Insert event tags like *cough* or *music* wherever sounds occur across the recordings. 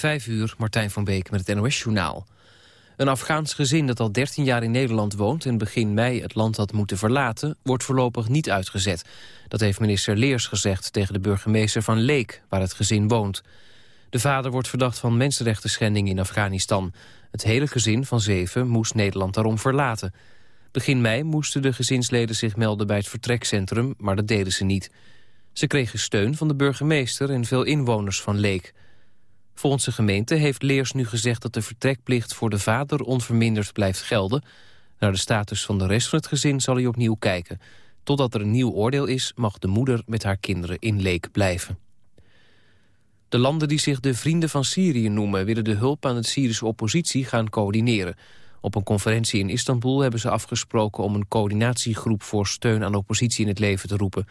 Vijf uur, Martijn van Beek met het NOS-journaal. Een Afghaans gezin dat al 13 jaar in Nederland woont... en begin mei het land had moeten verlaten, wordt voorlopig niet uitgezet. Dat heeft minister Leers gezegd tegen de burgemeester van Leek... waar het gezin woont. De vader wordt verdacht van mensenrechten in Afghanistan. Het hele gezin van zeven moest Nederland daarom verlaten. Begin mei moesten de gezinsleden zich melden bij het vertrekcentrum... maar dat deden ze niet. Ze kregen steun van de burgemeester en veel inwoners van Leek... Volgens de gemeente heeft Leers nu gezegd dat de vertrekplicht voor de vader onverminderd blijft gelden. Naar de status van de rest van het gezin zal hij opnieuw kijken. Totdat er een nieuw oordeel is, mag de moeder met haar kinderen in Leek blijven. De landen die zich de Vrienden van Syrië noemen... willen de hulp aan de Syrische oppositie gaan coördineren. Op een conferentie in Istanbul hebben ze afgesproken... om een coördinatiegroep voor steun aan oppositie in het leven te roepen.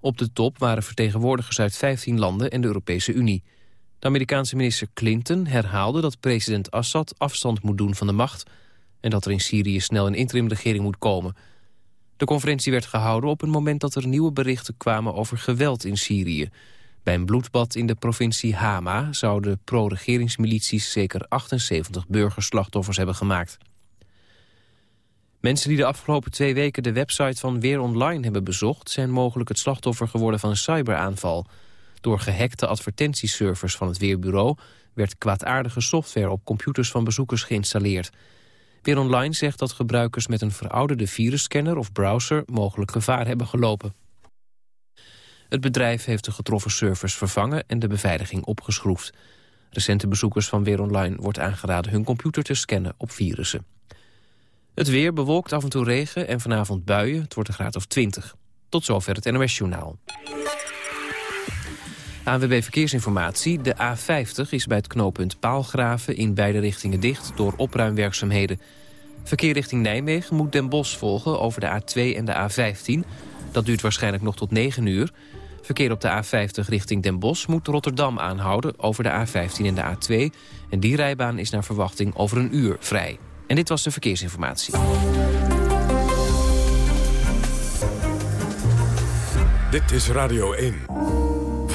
Op de top waren vertegenwoordigers uit 15 landen en de Europese Unie. Amerikaanse minister Clinton herhaalde dat president Assad afstand moet doen van de macht... en dat er in Syrië snel een interimregering moet komen. De conferentie werd gehouden op een moment dat er nieuwe berichten kwamen over geweld in Syrië. Bij een bloedbad in de provincie Hama zouden pro-regeringsmilities zeker 78 burgerslachtoffers hebben gemaakt. Mensen die de afgelopen twee weken de website van Weer Online hebben bezocht... zijn mogelijk het slachtoffer geworden van een cyberaanval... Door gehackte advertentieservers van het Weerbureau... werd kwaadaardige software op computers van bezoekers geïnstalleerd. Weer Online zegt dat gebruikers met een verouderde virusscanner of browser... mogelijk gevaar hebben gelopen. Het bedrijf heeft de getroffen servers vervangen en de beveiliging opgeschroefd. Recente bezoekers van Weer Online wordt aangeraden hun computer te scannen op virussen. Het weer bewolkt af en toe regen en vanavond buien. Het wordt een graad of 20. Tot zover het NOS Journaal. ANWB Verkeersinformatie. De A50 is bij het knooppunt Paalgraven in beide richtingen dicht door opruimwerkzaamheden. Verkeer richting Nijmegen moet Den Bosch volgen over de A2 en de A15. Dat duurt waarschijnlijk nog tot 9 uur. Verkeer op de A50 richting Den Bosch moet Rotterdam aanhouden over de A15 en de A2. En die rijbaan is naar verwachting over een uur vrij. En dit was de verkeersinformatie. Dit is Radio 1.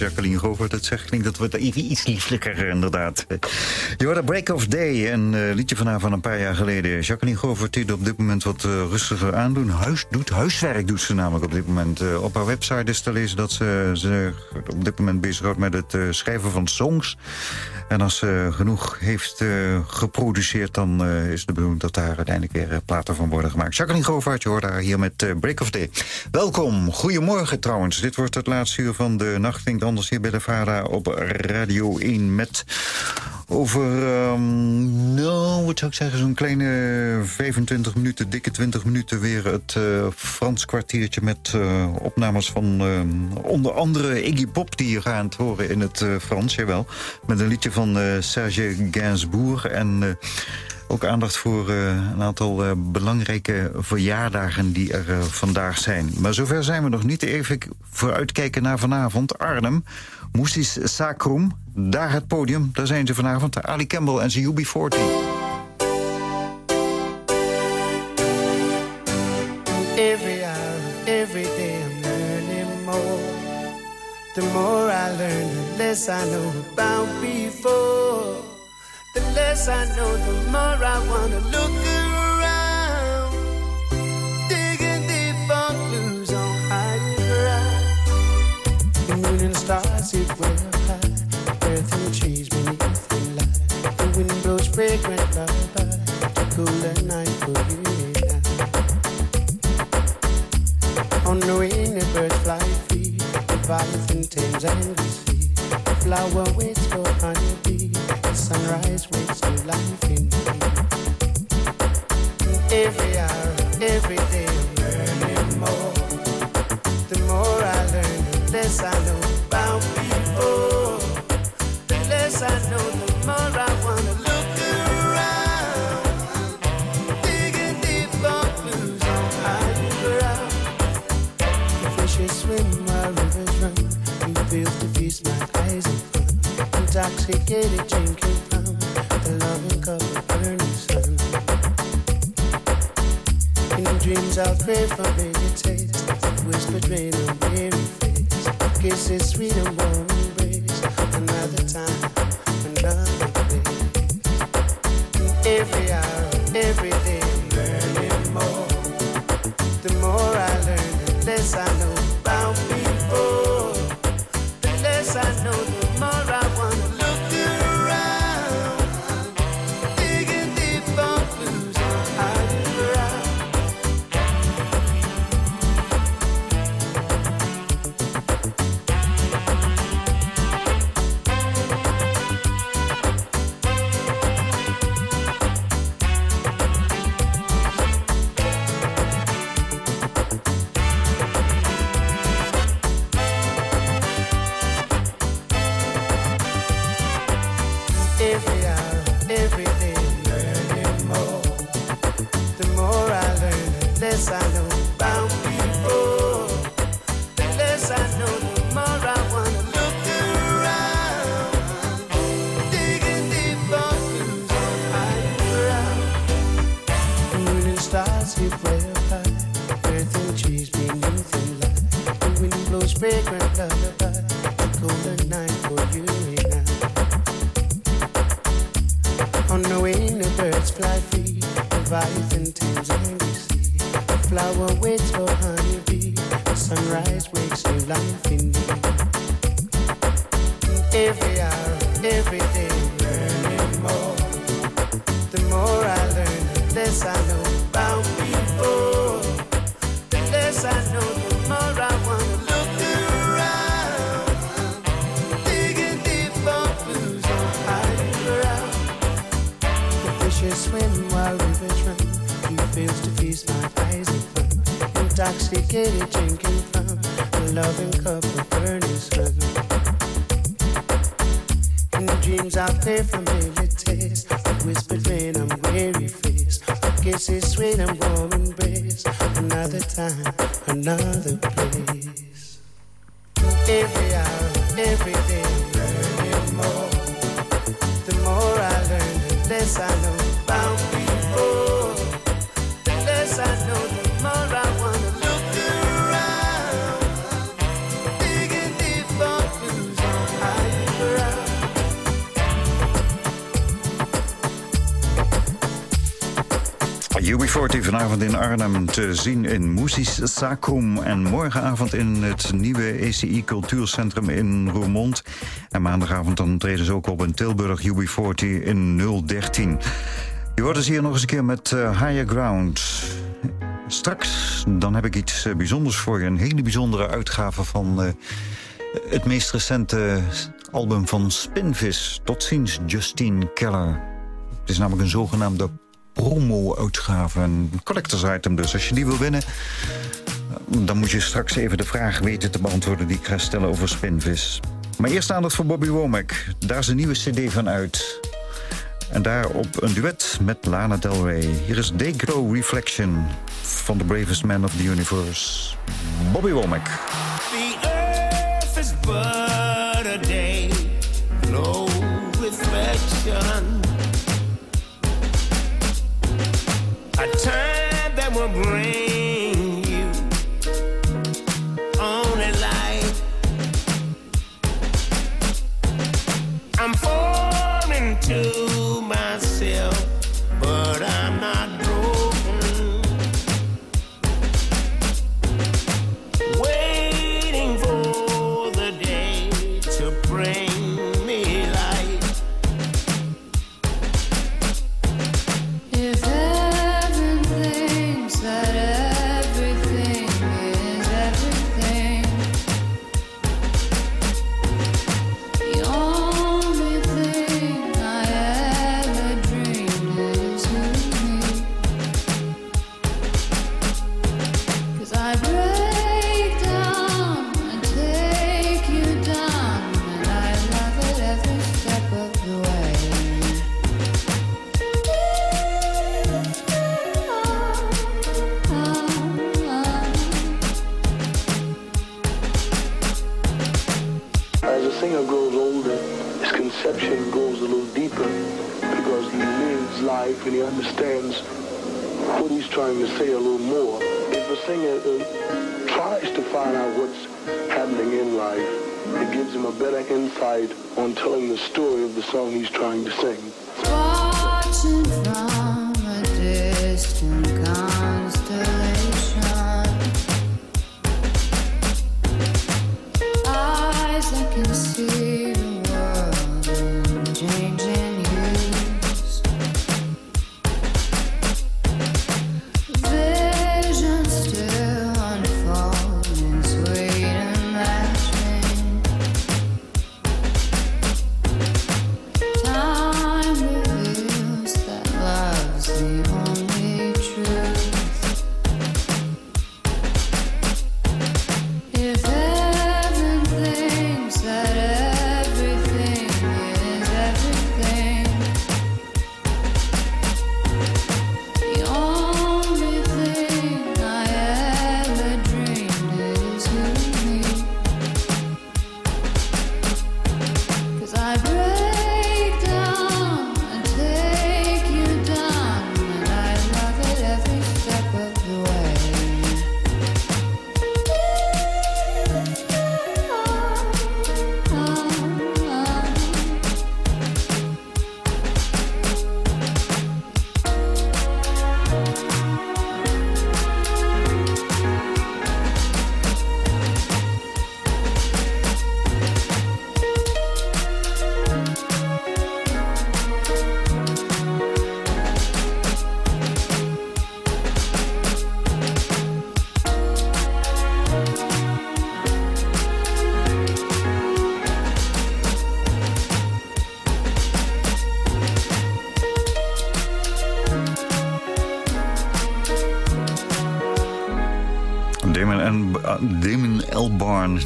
Jacqueline Govert het zegt, klinkt dat wordt even iets lieflijker inderdaad. Je hoort Break of Day, een uh, liedje van haar van een paar jaar geleden. Jacqueline Govert die op dit moment wat uh, rustiger aandoen. Huis, doet, huiswerk doet ze namelijk op dit moment. Uh, op haar website is te lezen dat ze, ze op dit moment bezighoudt met het schrijven van songs. En als ze genoeg heeft geproduceerd... dan is de bedoeling dat daar uiteindelijk weer platen van worden gemaakt. Jacqueline Govert, je hoort haar hier met Break of Day. Welkom, goedemorgen trouwens. Dit wordt het laatste uur van de nacht. Anders hier bij de VARA op Radio 1 met over, um, nou, wat zou ik zeggen, zo'n kleine 25 minuten, dikke 20 minuten... weer het uh, Frans kwartiertje met uh, opnames van uh, onder andere Iggy Pop... die je gaat horen in het Frans, jawel. Met een liedje van Serge Gainsbourg en... Ook aandacht voor een aantal belangrijke verjaardagen die er vandaag zijn. Maar zover zijn we nog niet. Even vooruitkijken naar vanavond. Arnhem, Moestis Sacrum. Daar het podium, daar zijn ze vanavond. Ali Campbell en zijn UB40. Every hour, I'm learning more. The more I learn, the less I know about before. The less I know, the more I wanna look around. The stars way up high. Earth and trees beneath the light. The wind blows fragrant lullaby to cool the night for you and I. On the wing, the birds fly free. Leviathan tames and sea. The flower waits for honeybee the sunrise wakes new life in me. Every hour, every day, I know. The less I know, the more I wanna look around. Digging deep. The fishes swim while rivers run. You feel to my eyes in fun. Intoxicated drinking from the loving cup of burning sun. In dreams I'll crave for baby taste. Whispered rain on weary Kisses sweet and warm embrace. Another time. Every hour, every day, I know about people. I know, the more I wanna look around. Digging deep for clues on higher ground. The fishes swim while rivers run. He fails to feast my eyes in fun. Intoxicated drinking from a loving cup of burning sun. In dreams I play familiar taste. The whispered rain, I'm weary kiss is sweet and warm embrace. Another time, another place. Every hour, every day, learning more. The more I learn, the less I know UB40 vanavond in Arnhem te zien in Moesis Sacrum. En morgenavond in het nieuwe ECI Cultuurcentrum in Roermond. En maandagavond dan treden ze ook op in Tilburg UB40 in 013. Je wordt dus hier nog eens een keer met uh, Higher Ground. Straks dan heb ik iets uh, bijzonders voor je. Een hele bijzondere uitgave van uh, het meest recente album van Spinvis. Tot ziens, Justine Keller. Het is namelijk een zogenaamde promo-uitgave. Een collectors item dus. Als je die wil winnen, dan moet je straks even de vraag weten te beantwoorden... die ik ga stellen over Spinvis. Maar eerst aandacht voor Bobby Womack. Daar is een nieuwe cd van uit. En daarop een duet met Lana Del Rey. Hier is Day Grow Reflection van The Bravest Man of the Universe. Bobby Womack. The earth is but a day, no reflection.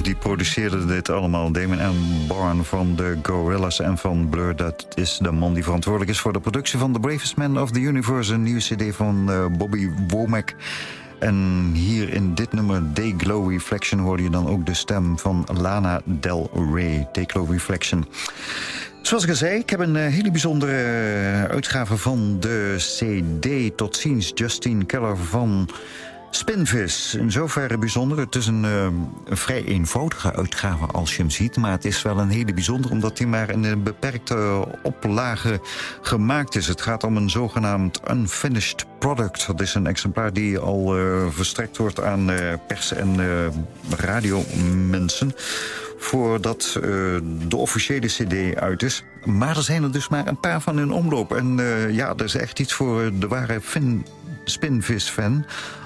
Die produceerde dit allemaal. Damon Albarn van de Gorillaz en van Blur. Dat is de man die verantwoordelijk is voor de productie van The Bravest Man of the Universe. Een nieuwe cd van uh, Bobby Womack. En hier in dit nummer, Day Glow Reflection... hoorde je dan ook de stem van Lana Del Rey. Day Glow Reflection. Zoals ik al zei, ik heb een uh, hele bijzondere uh, uitgave van de CD. Tot ziens, Justine Keller van Spinvis, in zoverre bijzonder. Het is een, eh, een vrij eenvoudige uitgave als je hem ziet. Maar het is wel een hele bijzonder omdat hij maar in een beperkte oplage gemaakt is. Het gaat om een zogenaamd unfinished product. Dat is een exemplaar die al eh, verstrekt wordt aan eh, pers- en radiomensen voordat de officiële cd uit is. Maar er zijn er dus maar een paar van in omloop. En ja, dat is echt iets voor de ware Spinvis-fan,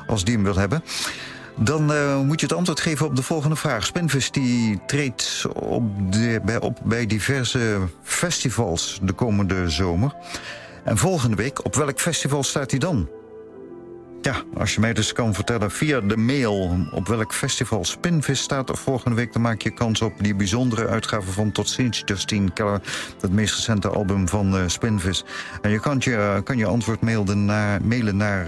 als die hem wil hebben. Dan uh, moet je het antwoord geven op de volgende vraag. Spinvis die treedt op, de, bij, op bij diverse festivals de komende zomer. En volgende week, op welk festival staat hij dan? Ja, als je mij dus kan vertellen via de mail op welk festival Spinvis staat volgende week... dan maak je kans op die bijzondere uitgave van Tot ziens Justine Keller... het meest recente album van uh, Spinvis. En je kan je, kan je antwoord mailen naar, mailen naar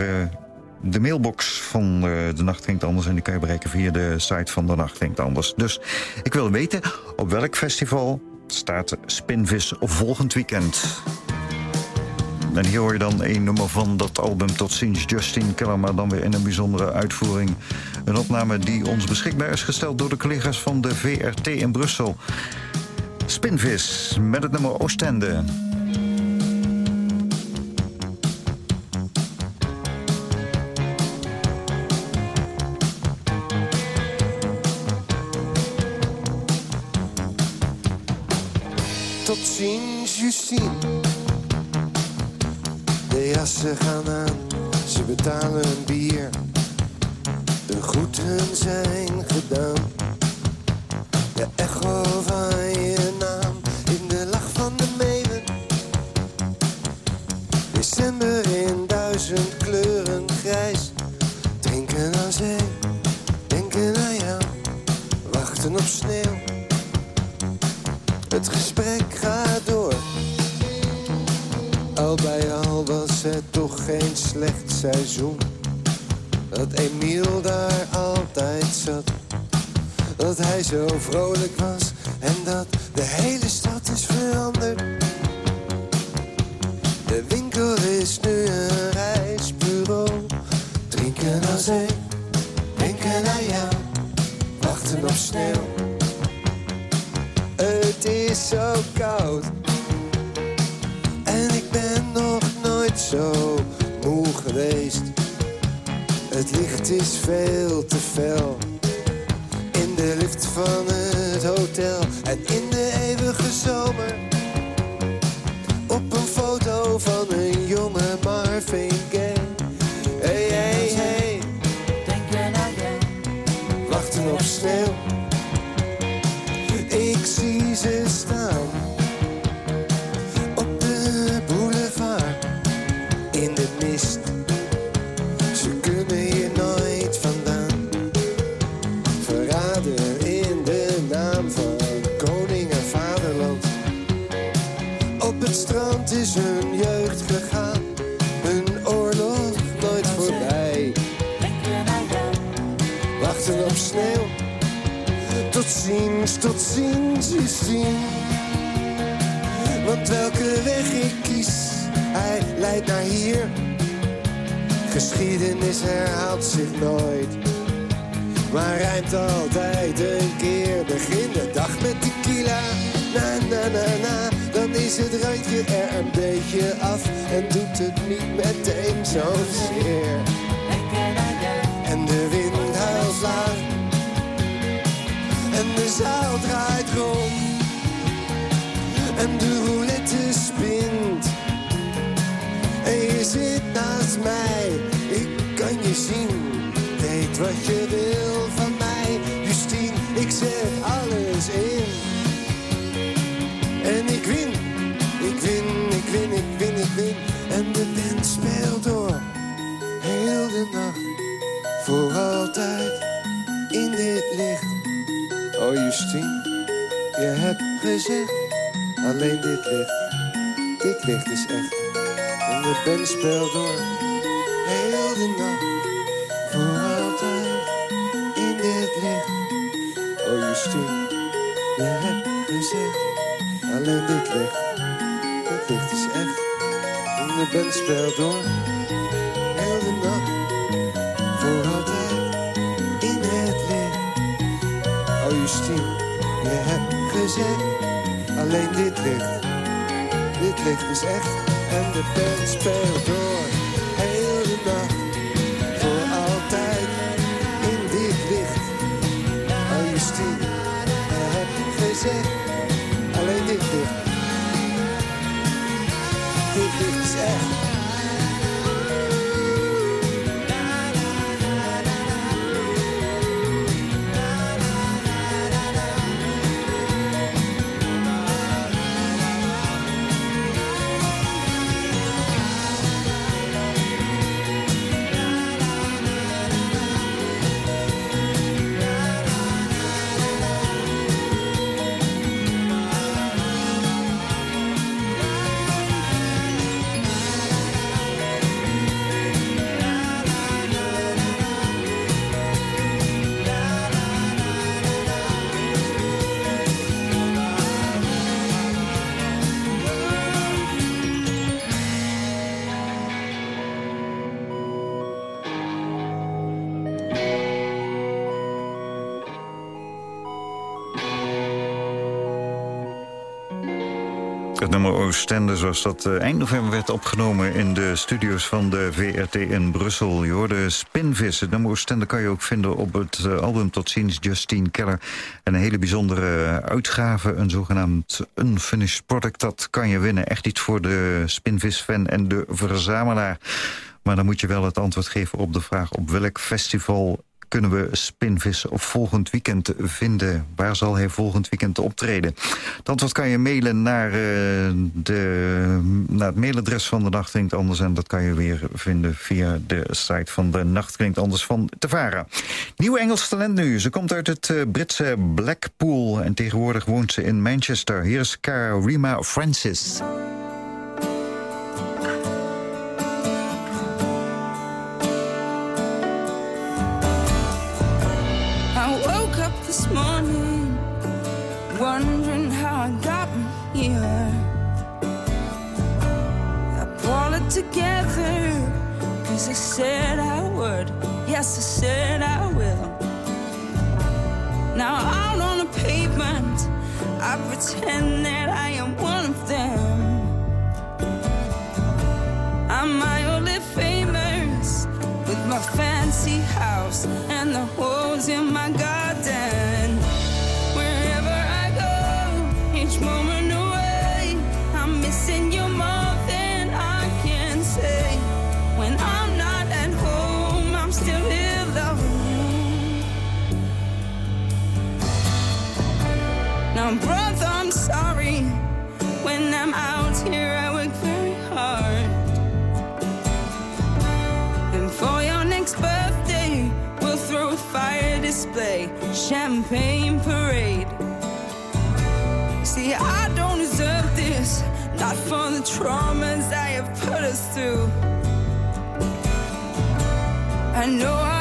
de mailbox van uh, De Nacht Klinkt Anders... en die kan je bereiken via de site van De Nacht Klinkt Anders. Dus ik wil weten op welk festival staat Spinvis volgend weekend... En hier hoor je dan één nummer van dat album Tot ziens Justine Keller... maar dan weer in een bijzondere uitvoering. Een opname die ons beschikbaar is gesteld door de collega's van de VRT in Brussel. Spinvis met het nummer Oostende. Justine de jassen gaan aan, ze betalen een bier. De groeten zijn gedaan. De echo van geen slecht seizoen. Dat Emiel daar altijd zat. Dat hij zo vrolijk was is veel te fel. Tot ziens, tot ziens, Justine. Want welke weg ik kies, hij leidt naar hier. Geschiedenis herhaalt zich nooit. Maar rijmt altijd een keer. Begin de dag met tequila. Na, na, na, na. Dan is het randje er een beetje af. En doet het niet meteen zozeer. En de wind zaal draait rond. En de roulette spint. En je zit naast mij. Ik kan je zien. Weet wat je wil van mij. Justine, ik zet alles in. En ik win. Ik win, ik win, ik win, ik win. En de band speelt door. Heel de nacht. Voor altijd in dit licht. Oh Justine, je hebt gezegd, alleen dit licht, dit licht is echt. En de band speelt door, heel de nacht, voor altijd in dit licht. Oh Justine, je hebt gezegd, alleen dit licht, dit licht is echt. En de band speelt door, Je hebt gezegd, alleen dit licht, dit licht is echt. En de band speelt door, heel de nacht, voor altijd in dit licht. Oh Justine, je hebt gezegd, alleen dit licht. Dit licht is echt. Het nummer Oostende, zoals dat eh, eind november werd opgenomen... in de studio's van de VRT in Brussel. Je hoorde Spinvis. Het nummer Oostende kan je ook vinden op het eh, album Tot ziens Justine Keller. En een hele bijzondere uitgave, een zogenaamd unfinished product. Dat kan je winnen. Echt iets voor de Spinvis-fan en de verzamelaar. Maar dan moet je wel het antwoord geven op de vraag... op welk festival kunnen we Spinvis volgend weekend vinden? Waar zal hij volgend weekend optreden? Het antwoord kan je mailen naar, eh, de, naar het mailadres van de Nacht Klinkt Anders... en dat kan je weer vinden via de site van de Nacht Klinkt Anders van Tevara. Nieuw Engels talent nu. Ze komt uit het eh, Britse Blackpool en tegenwoordig woont ze in Manchester. Hier is Karima Francis. Wondering how I got here. I pulled it together cause I said I would. Yes, I said I will. Now out on the pavement, I pretend that I am one of them. I'm mildly famous with my fancy house and the holes in my garden. Champagne parade. See, I don't deserve this, not for the traumas I have put us through. I know I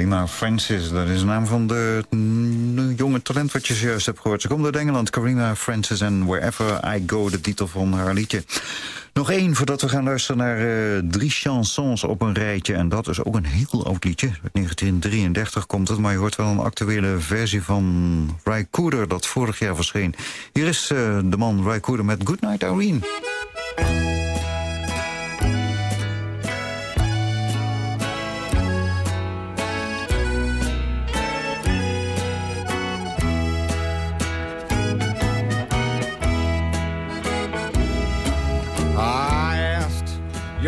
Karima Francis, dat is de naam van de jonge talent wat je zojuist hebt gehoord. Ze komt uit Engeland, Karima Francis en Wherever I Go, de titel van haar liedje. Nog één voordat we gaan luisteren naar eh, drie chansons op een rijtje. En dat is ook een heel oud liedje. Uit 1933 komt het, maar je hoort wel een actuele versie van Ry Cooder... dat vorig jaar verscheen. Hier is eh, de man Ry Cooder met Goodnight Irene.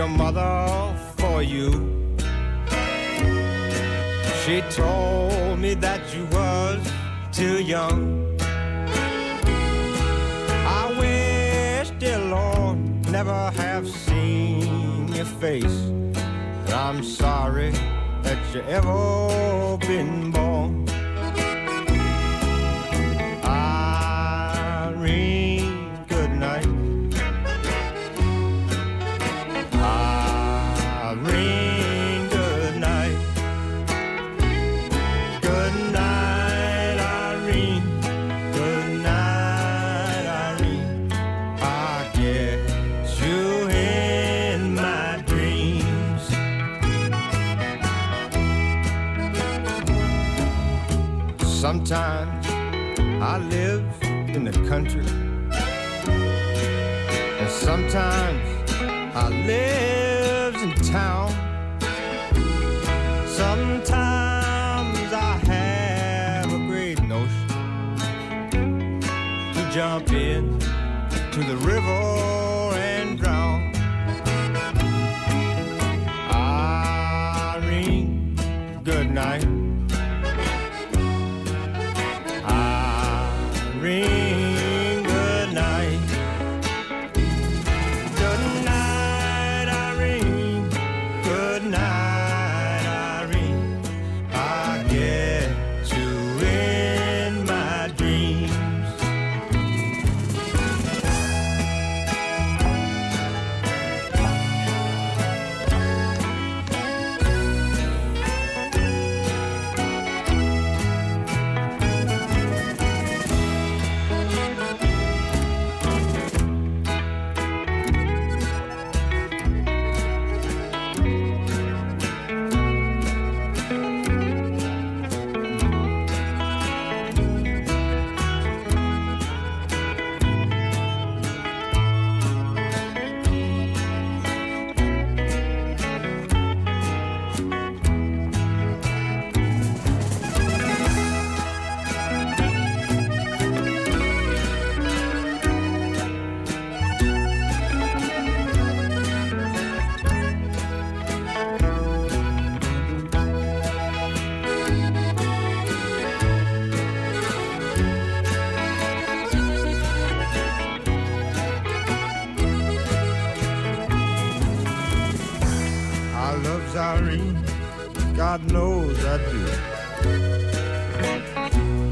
Your mother for you. She told me that you was too young. I wish, dear Lord, never have seen your face. I'm sorry that you ever been born. Sometimes I live in town. Sometimes I have a great notion to jump in to the river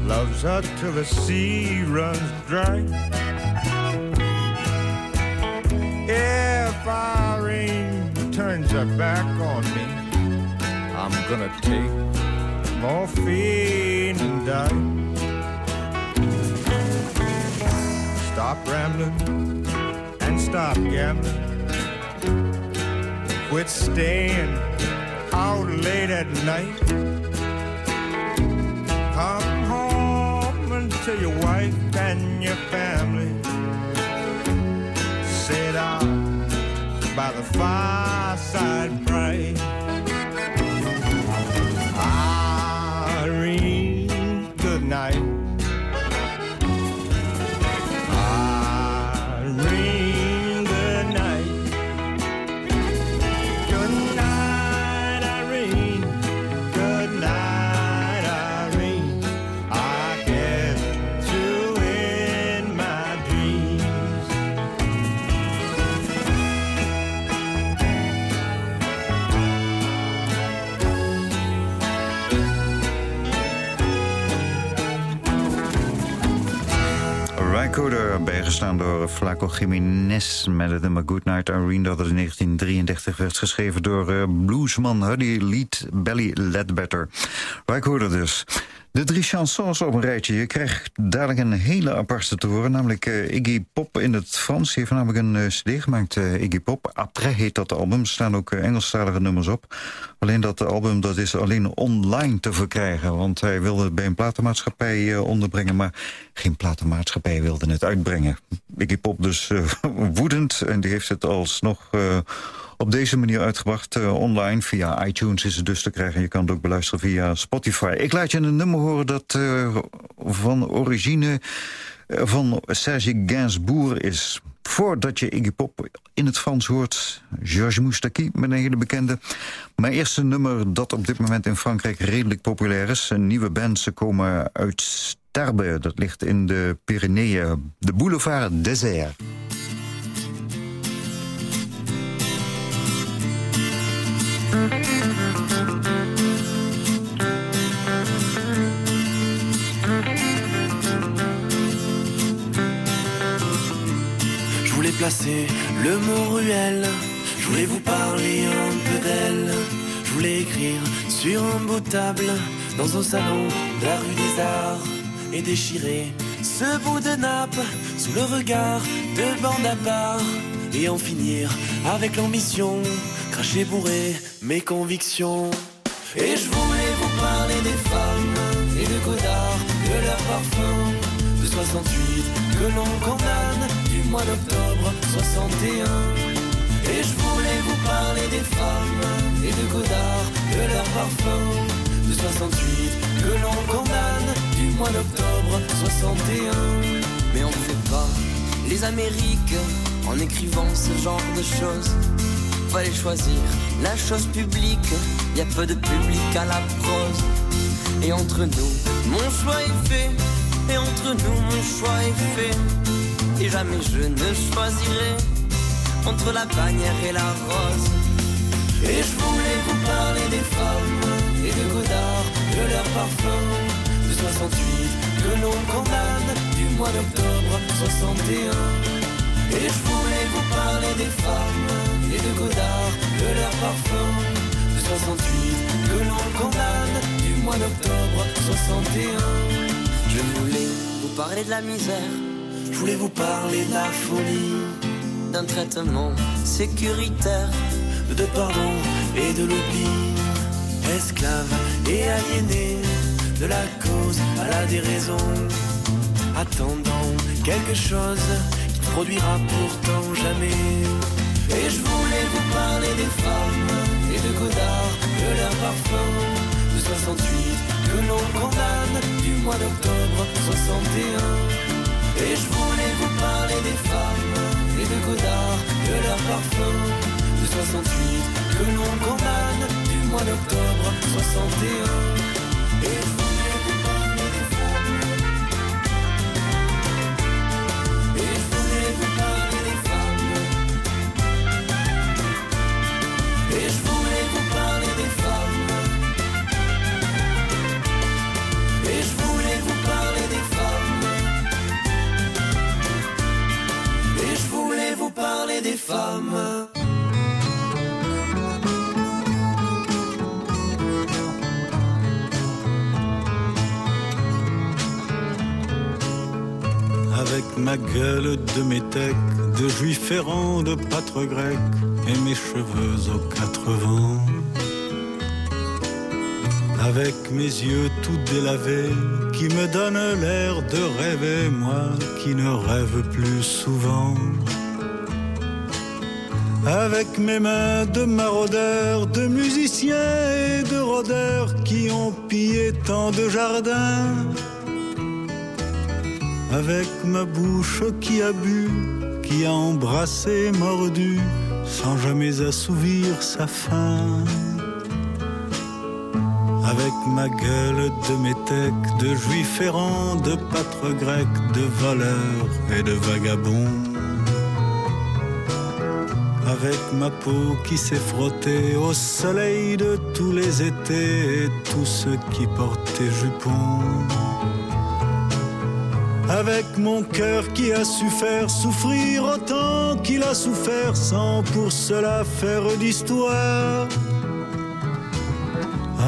Loves her till the sea runs dry. If Irene turns her back on me, I'm gonna take morphine and die. Stop rambling and stop gambling. Quit staying out late at night. Tell your wife and your family. Sit down by the fireside Bijgestaan door Flaco Jiménez... met het nummer Goodnight Irene, dat in 1933 werd geschreven... door eh, bluesman Huddy Lead Belly Ledbetter. Rycoder dus. De drie chansons op een rijtje. Je krijgt dadelijk een hele aparte te horen. Namelijk eh, Iggy Pop in het Frans. Die heeft namelijk een eh, cd gemaakt, eh, Iggy Pop. Après heet dat album. Er staan ook Engelstalige nummers op. Alleen dat album dat is alleen online te verkrijgen. Want hij wilde het bij een platenmaatschappij onderbrengen. Maar geen platenmaatschappij wilde het uitbrengen. Iggy Pop dus *laughs* woedend. En die heeft het alsnog... op deze manier uitgebracht eh, online. Via iTunes is het dus te krijgen. Je kan het ook beluisteren via Spotify. Ik laat je een nummer horen dat eh, van origine eh, van Serge Gainsbourg is. Voordat je Iggy Pop in het Frans hoort... Georges Moustaki met een hele bekende. Maar eerst een nummer dat op dit moment in Frankrijk redelijk populair is. Een nieuwe band, ze komen uit Starbe. Dat ligt in de Pyreneeën. De boulevard Désert. Le mot ruelle, je voulais vous parler un peu d'elle, je voulais écrire sur un beau table dans un salon de la rue des Arts et déchirer ce bout de nappe sous le regard de bande à part et en finir avec l'ambition, cracher bourré mes convictions. Et je voulais vous parler des femmes et de Godard, de leur parfum, de 68 que l'on condamne du mois d'octobre 61. Et je voulais vous parler des femmes et de Godard, de leur parfum, de 68 que l'on condamne du mois d'octobre 61. Mais on fait pas les Amériques en écrivant ce genre de choses. Fallait choisir la chose publique, y a peu de public à la prose. Et entre nous, mon choix est fait, et entre nous, mon choix est fait. Et jamais je ne choisirai entre la bannière et la rose. Et je voulais vous parler des femmes et de Godard, de leur parfum, de 68 que l'on condamne du mois d'octobre 61. Et je voulais vous parler des femmes et de Godard, de leur parfum, de 68 que l'on condamne du mois d'octobre 61. Je voulais vous parler de la misère, Je voulais vous parler de la folie, d'un traitement sécuritaire. de pardon et de l'oubli, esclaves et aliénés, de la cause à la déraison, attendant quelque chose qui ne produira pourtant jamais. Et je voulais vous parler des femmes et de Godard, de leur parfum, de 68 que l'on condamne du mois d'octobre 61. Et je voulais vous parler des femmes et de Godard, de leur parfum, de 68 que l'on condamne du mois d'octobre 61. Et Avec ma gueule de métèque, de juif errant, de pâtre grec, et mes cheveux aux quatre vents. Avec mes yeux tout délavés, qui me donnent l'air de rêver, moi qui ne rêve plus souvent. Avec mes mains de maraudeurs, de musiciens et de rôdeurs qui ont pillé tant de jardins avec ma bouche qui a bu, qui a embrassé, mordu, sans jamais assouvir sa faim. Avec ma gueule de métèque, de juif errant, de pâtre grec, de voleur et de vagabond. Avec ma peau qui s'est frottée au soleil de tous les étés et tous ceux qui portaient jupons avec mon cœur qui a su faire souffrir autant qu'il a souffert sans pour cela faire d'histoire.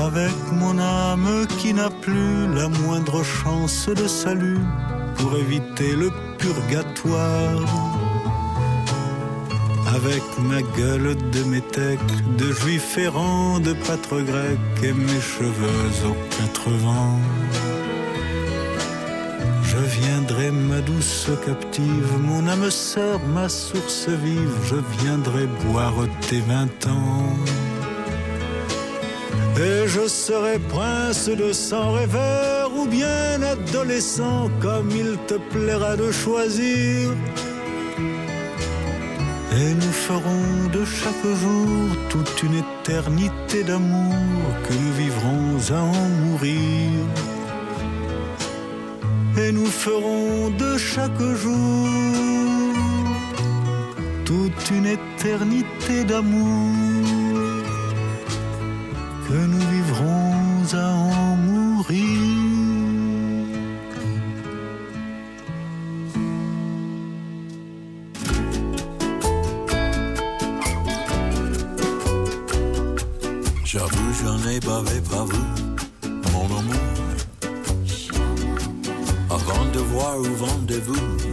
Avec mon âme qui n'a plus la moindre chance de salut pour éviter le purgatoire. Avec ma gueule de métèque, de juif errant, de pâtre grec et mes cheveux aux quatre vents. Je viendrai, ma douce captive, mon âme sœur, ma source vive, je viendrai boire tes vingt ans. Et je serai prince de sang rêveur ou bien adolescent, comme il te plaira de choisir. Et nous ferons de chaque jour toute une éternité d'amour que nous vivrons à en mourir. Et nous ferons de chaque jour toute une éternité d'amour que nous vivrons à en mourir. Pas vous, mon amour. Avant de voir où vendez-vous,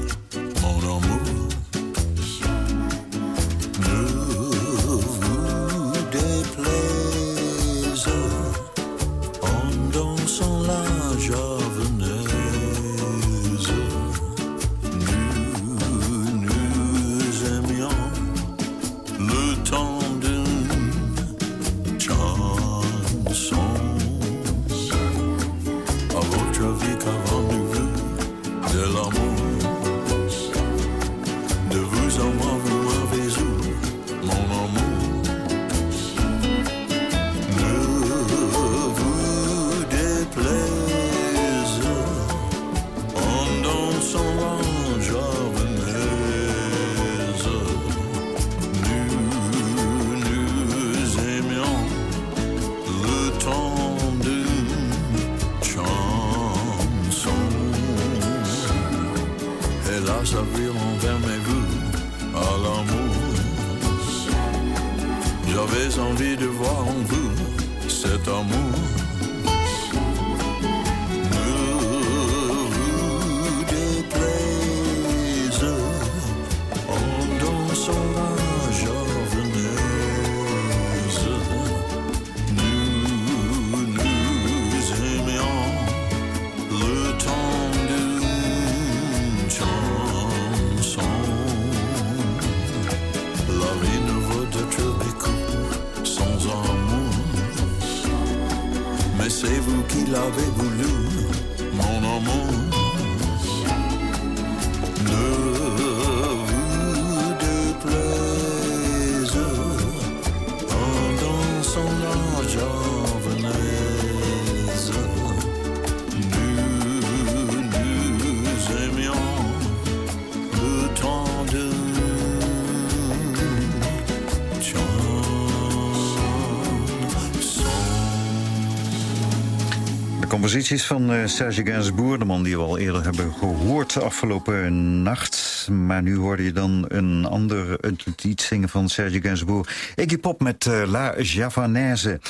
composities van eh, Serge Gainsbourg, de man die we al eerder hebben gehoord afgelopen nacht. Maar nu hoorde je dan een ander lied zingen van Serge Gainsbourg. Iggy Pop met eh, La Javanaise.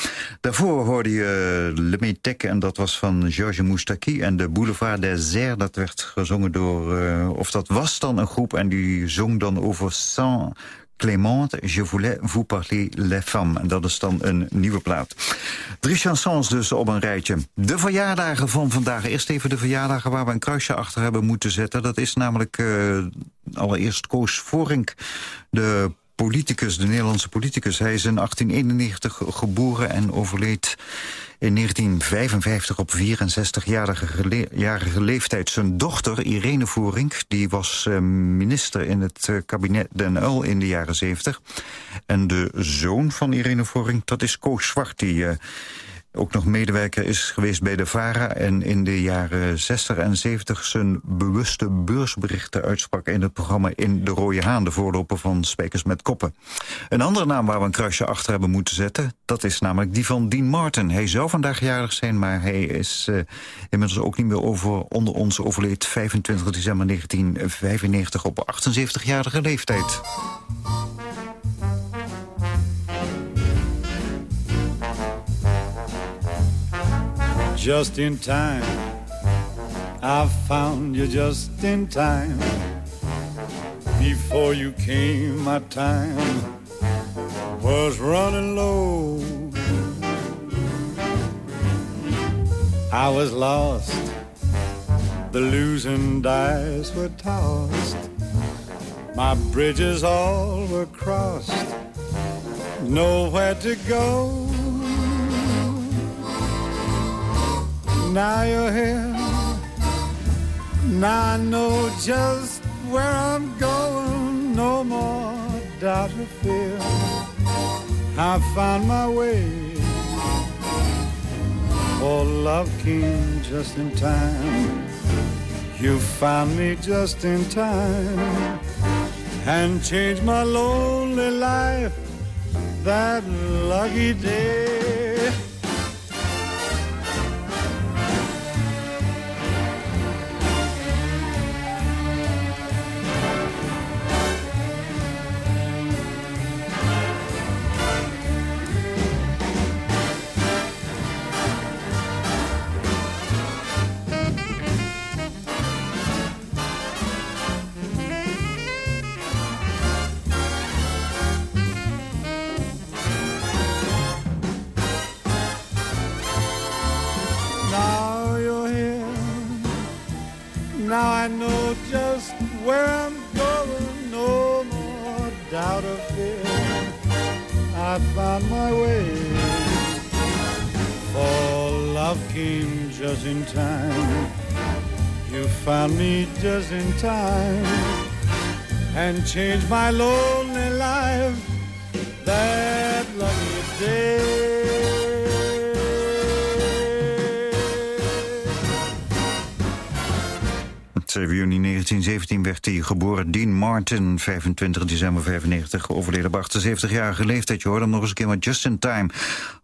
Daarvoor hoorde je uh, Le Métèque en dat was van Georges Moustaki. En de Boulevard des Airs, dat werd gezongen door... eh, of dat was dan een groep en die zong dan over Saint... Clémente, je voulais vous parler les femmes. En dat is dan een nieuwe plaat. Drie chansons dus op een rijtje. De verjaardagen van vandaag. Eerst even de verjaardagen waar we een kruisje achter hebben moeten zetten. Dat is namelijk uh, allereerst Koos Vorink, de politicus, de Nederlandse politicus. Hij is in 1891 geboren en overleed in 1955 op 64-jarige jarige leeftijd. Zijn dochter, Irene Voering, die was uh, minister in het uh, kabinet Den Uyl in de jaren 70. En de zoon van Irene Voering, dat is Koos Zwart, die uh, ook nog medewerker is geweest bij de VARA... en in de jaren 60 en 70 zijn bewuste beursberichten uitsprak... in het programma In de Rode Haan, de voorloper van Spijkers met Koppen. Een andere naam waar we een kruisje achter hebben moeten zetten... dat is namelijk die van Dean Martin. Hij zou vandaag jarig zijn, maar hij is uh, inmiddels ook niet meer over, onder ons overleed... 25 december 1995 op 78-jarige leeftijd. Just in time. I found you just in time. Before you came, my time was running low. I was lost, the losing dice were tossed. My bridges all were crossed, nowhere to go. Now you're here. Now I know just where I'm going. No more doubt or fear. I found my way. Oh, love came just in time. You found me just in time and changed my lonely life that lucky day. Just in time and change my lonely life that lucky day. 7 juni 1917 werd hij geboren. Dean Martin, 25 december 95, overleden op 78-jarige leeftijd. Je hoort hem nog eens een keer met Just in Time.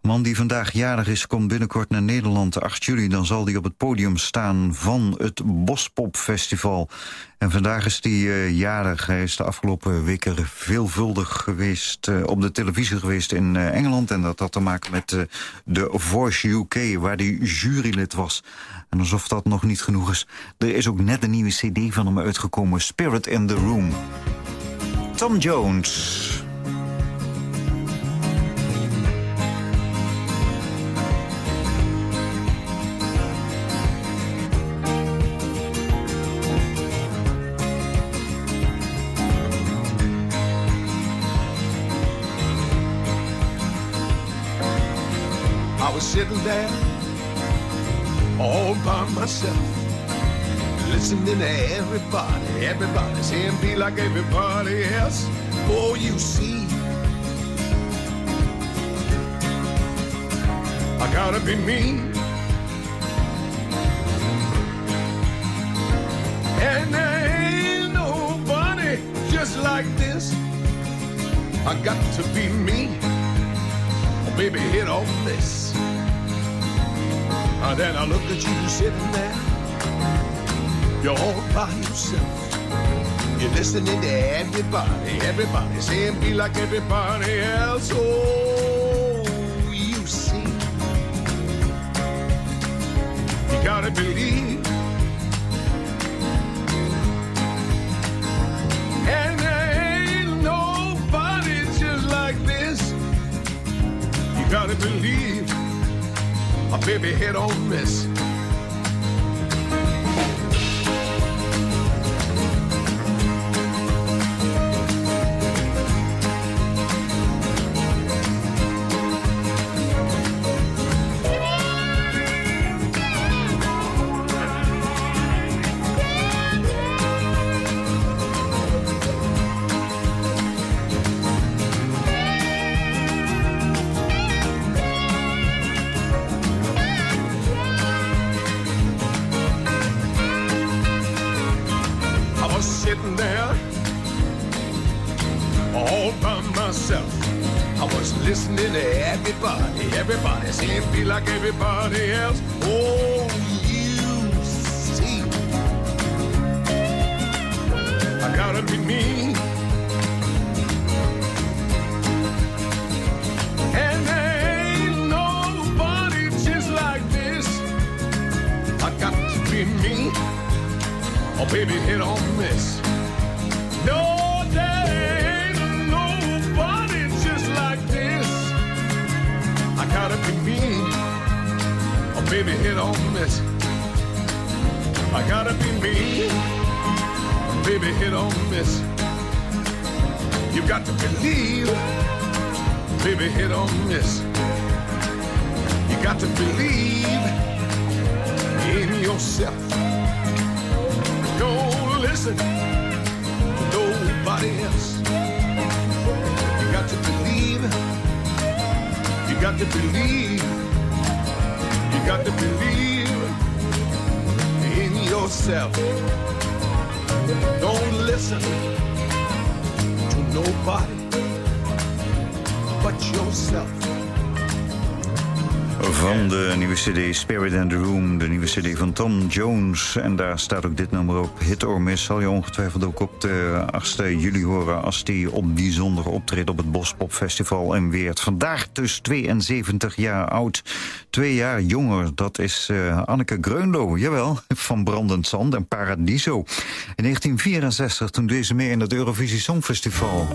Man die vandaag jarig is, komt binnenkort naar Nederland. 8 juli, dan zal hij op het podium staan van het Bospop Festival. En vandaag is hij uh, jarig. Hij is de afgelopen weken veelvuldig geweest, uh, op de televisie geweest in uh, Engeland. En dat had te maken met de Voice UK, waar hij jurylid was. En alsof dat nog niet genoeg is, er is ook net een nieuwe cd van hem uitgekomen. Spirit in the Room. Tom Jones. Myself, listening to everybody, everybody saying be like everybody else. Oh, you see, I gotta be me. And there ain't nobody just like this. I got to be me. Oh, baby, hit on this. And then I look at you sitting there. You're all by yourself. You're listening to everybody, everybody saying be like everybody else. Oh, you see. You gotta believe. And there ain't nobody just like this. You gotta believe. Baby hit on miss. Tom Jones. En daar staat ook dit nummer op. Hit or Miss zal je ongetwijfeld ook op de 8 juli horen... als die op die zondag optreedt op het Bospop Festival in Weert. Vandaag dus 72 jaar oud. Twee jaar jonger, dat is eh, Anneke Greunlo, jawel. Van Brandend Zand en Paradiso. In 1964 toen deze mee in het Eurovisie Songfestival.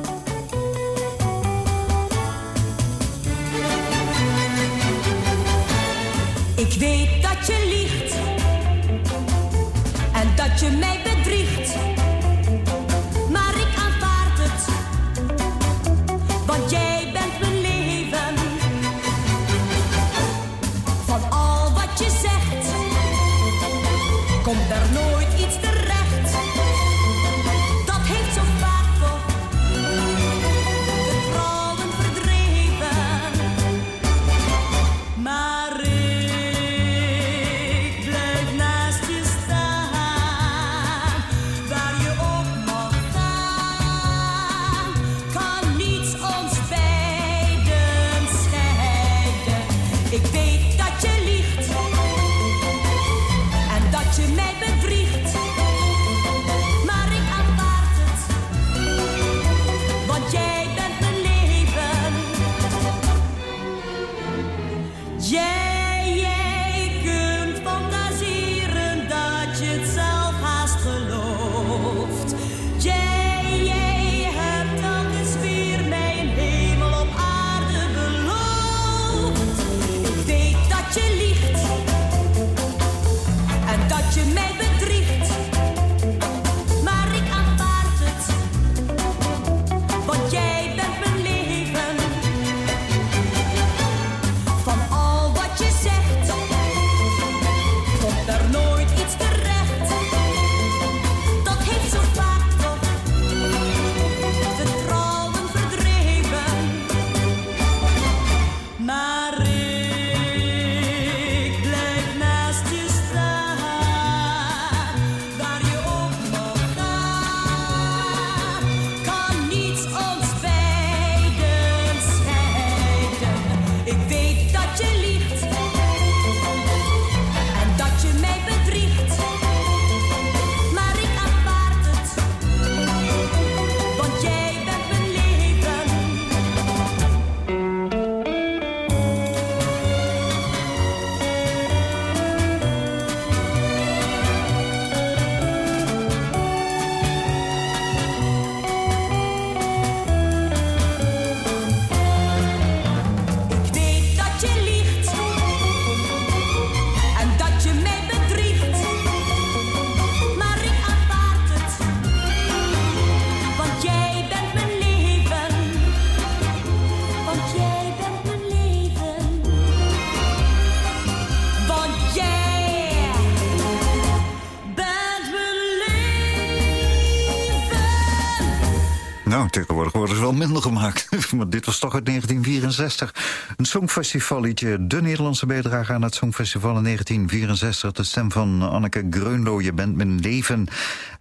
Minder gemaakt. *laughs* maar dit was toch uit 1964. Een songfestivalliedje. De Nederlandse bijdrage aan het Songfestival in 1964. De stem van Anneke Greunlo. Je bent mijn leven.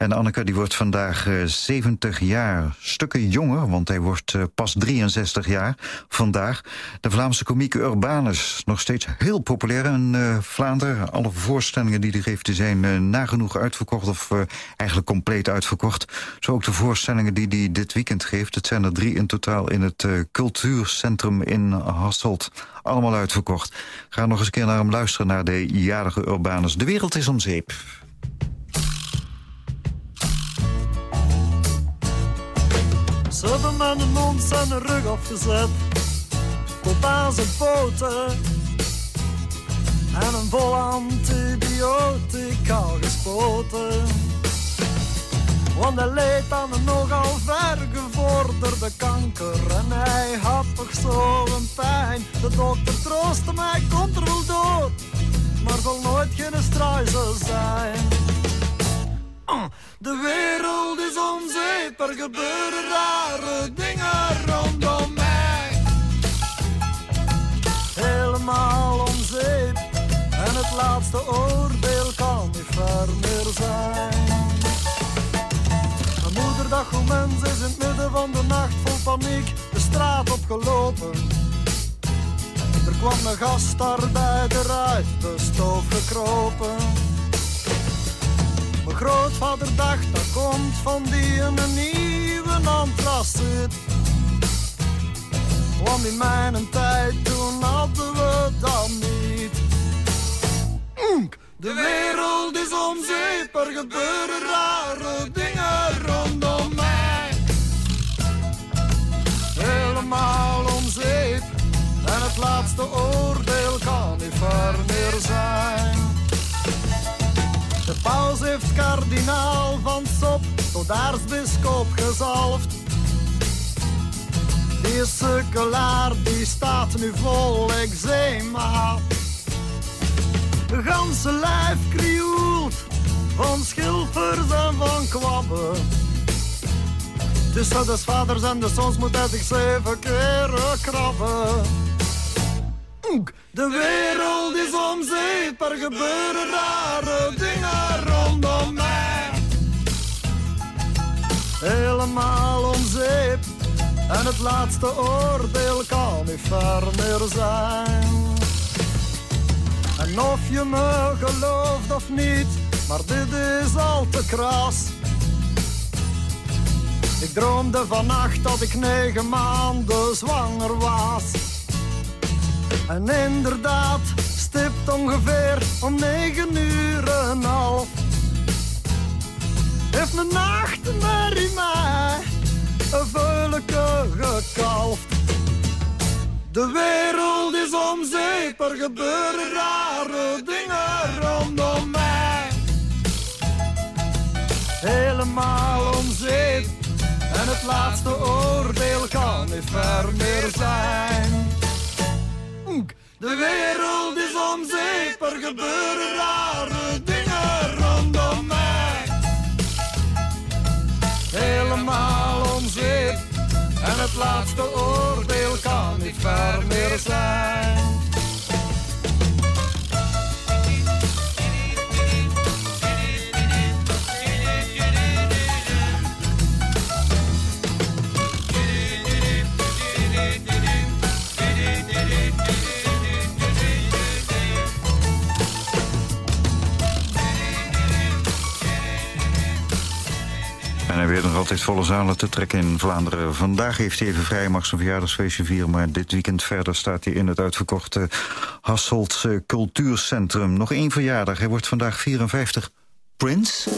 En Anneke die wordt vandaag eh, 70 jaar. Stukken jonger, want hij wordt eh, pas 63 jaar vandaag. De Vlaamse komiek Urbanus. Nog steeds heel populair in eh, Vlaanderen. Alle voorstellingen die hij geeft zijn eh, nagenoeg uitverkocht. Of eh, eigenlijk compleet uitverkocht. Zo ook de voorstellingen die hij dit weekend geeft. Het zijn er drie in totaal in het eh, cultuurcentrum in Hasselt. Allemaal uitverkocht. Ga nog eens een keer naar hem luisteren, naar de jarige Urbanus. De wereld is om zeep. Ze hebben een mond zijn rug afgezet. Tot aan zijn poten. En een vol antibiotica gespoten. Want hij leed aan een nogal vergevorderde kanker. En hij had toch zo'n pijn. De dokter troostte mij, komt er. Maar zal nooit geen struisel zijn. De wereld is onzeep, er gebeuren rare dingen rondom mij. Helemaal om zeep, en het laatste oordeel kan niet ver meer zijn. Een moederdag hoe mens is in het midden van de nacht vol paniek de straat opgelopen. Er kwam een gastarbeider uit de stoof gekropen. Grootvader dacht dat komt van die een nieuwe antraciet. Want in mijn tijd toen hadden we dat niet. De wereld is om zeep, er gebeuren rare dingen rondom mij. Helemaal om zeep, en het laatste oordeel kan niet ver meer zijn. Paus heeft kardinaal van Sop tot aartsbisschop gezalfd. Die sukkelaar die staat nu vol eczeema. De ganse lijf krioelt van schilfers en van kwabben. Tussen de vaders en de zoons moet hij zich zeven keren krabben. De wereld is om zeep, er gebeuren rare dingen rondom mij. Helemaal om zeep, en het laatste oordeel kan niet ver meer zijn. En of je me gelooft of niet, maar dit is al te kras. Ik droomde vannacht dat ik negen maanden zwanger was. En inderdaad, stipt ongeveer om negen uur en half. Heeft mijn nachtmerrie mij een veuleke gekalfd. De wereld is om zeep, er gebeuren rare dingen rondom mij. Helemaal om zeep, en het laatste oordeel kan niet ver meer zijn. De wereld is om zeep, er gebeuren rare dingen rondom mij. Helemaal om zeep, en het laatste oordeel kan niet ver meer zijn. Weet nog altijd volle zalen te trekken in Vlaanderen. Vandaag heeft hij even vrij, mag zijn verjaardagsfeestje vieren... maar dit weekend verder staat hij in het uitverkochte Hasseltse Cultuurcentrum. Nog één verjaardag, hij wordt vandaag 54. Prince?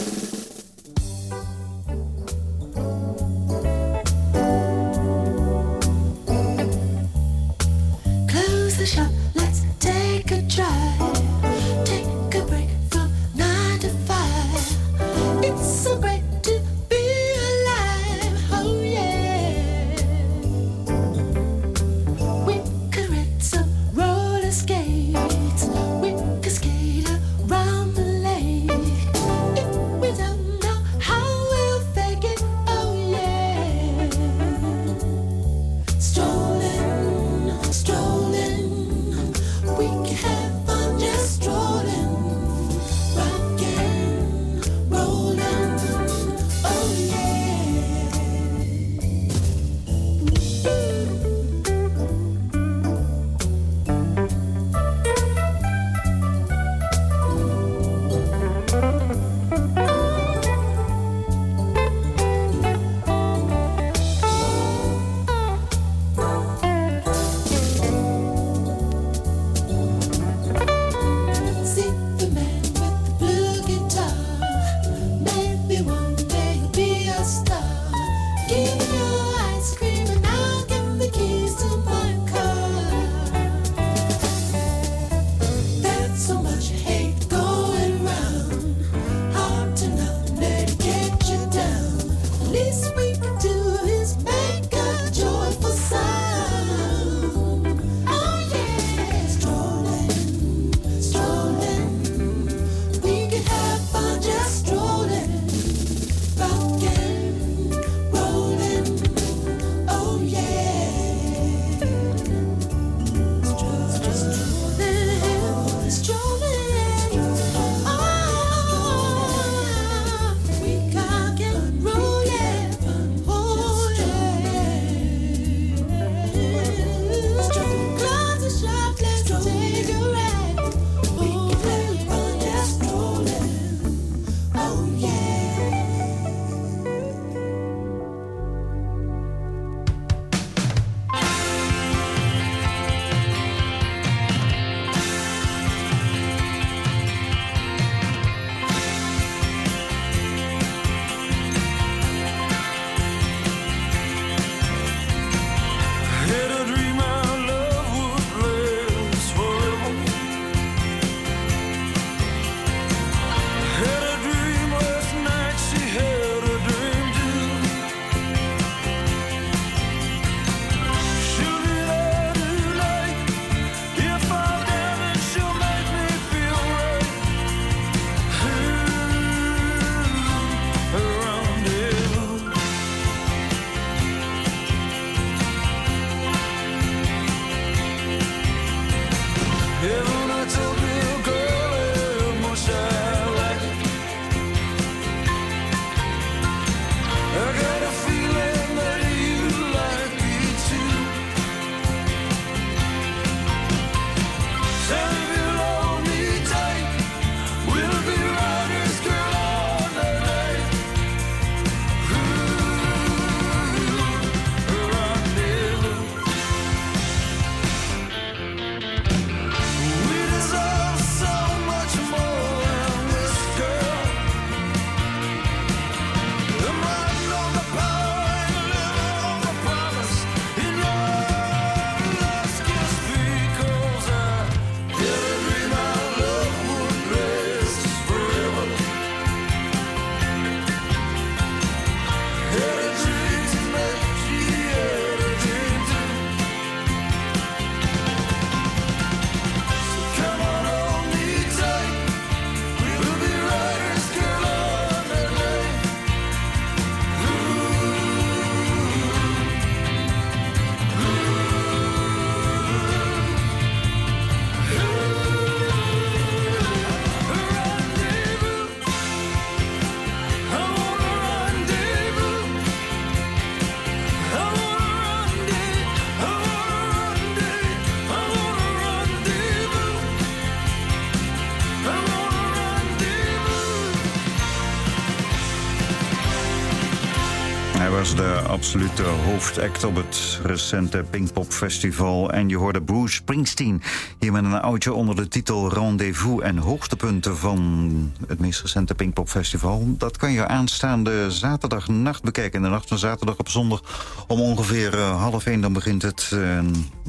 Absolute hoofdact op het recente Pinkpop Festival. En je hoorde Bruce Springsteen hier met een oudje onder de titel Rendezvous en hoogtepunten van het meest recente Pinkpop Festival. Dat kan je aanstaande zaterdagnacht bekijken. In de nacht van zaterdag op zondag om ongeveer eh, half één. Dan begint het eh,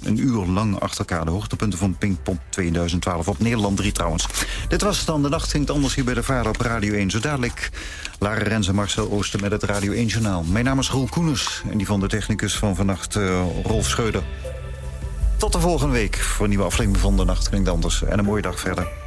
een uur lang achter elkaar. De hoogtepunten van Pinkpop 2012 op Nederland 3 trouwens. Dit was dan de nacht ging het anders hier bij de Vader op Radio 1. Zo dadelijk Lara Rens en Marcel Ooster met het Radio 1 Journaal. Mijn naam is Roel Koeners en die van de technicus van vannacht uh, Rolf Scheuder. Tot de volgende week voor een nieuwe aflevering van De Nacht Klinkt Anders. En een mooie dag verder.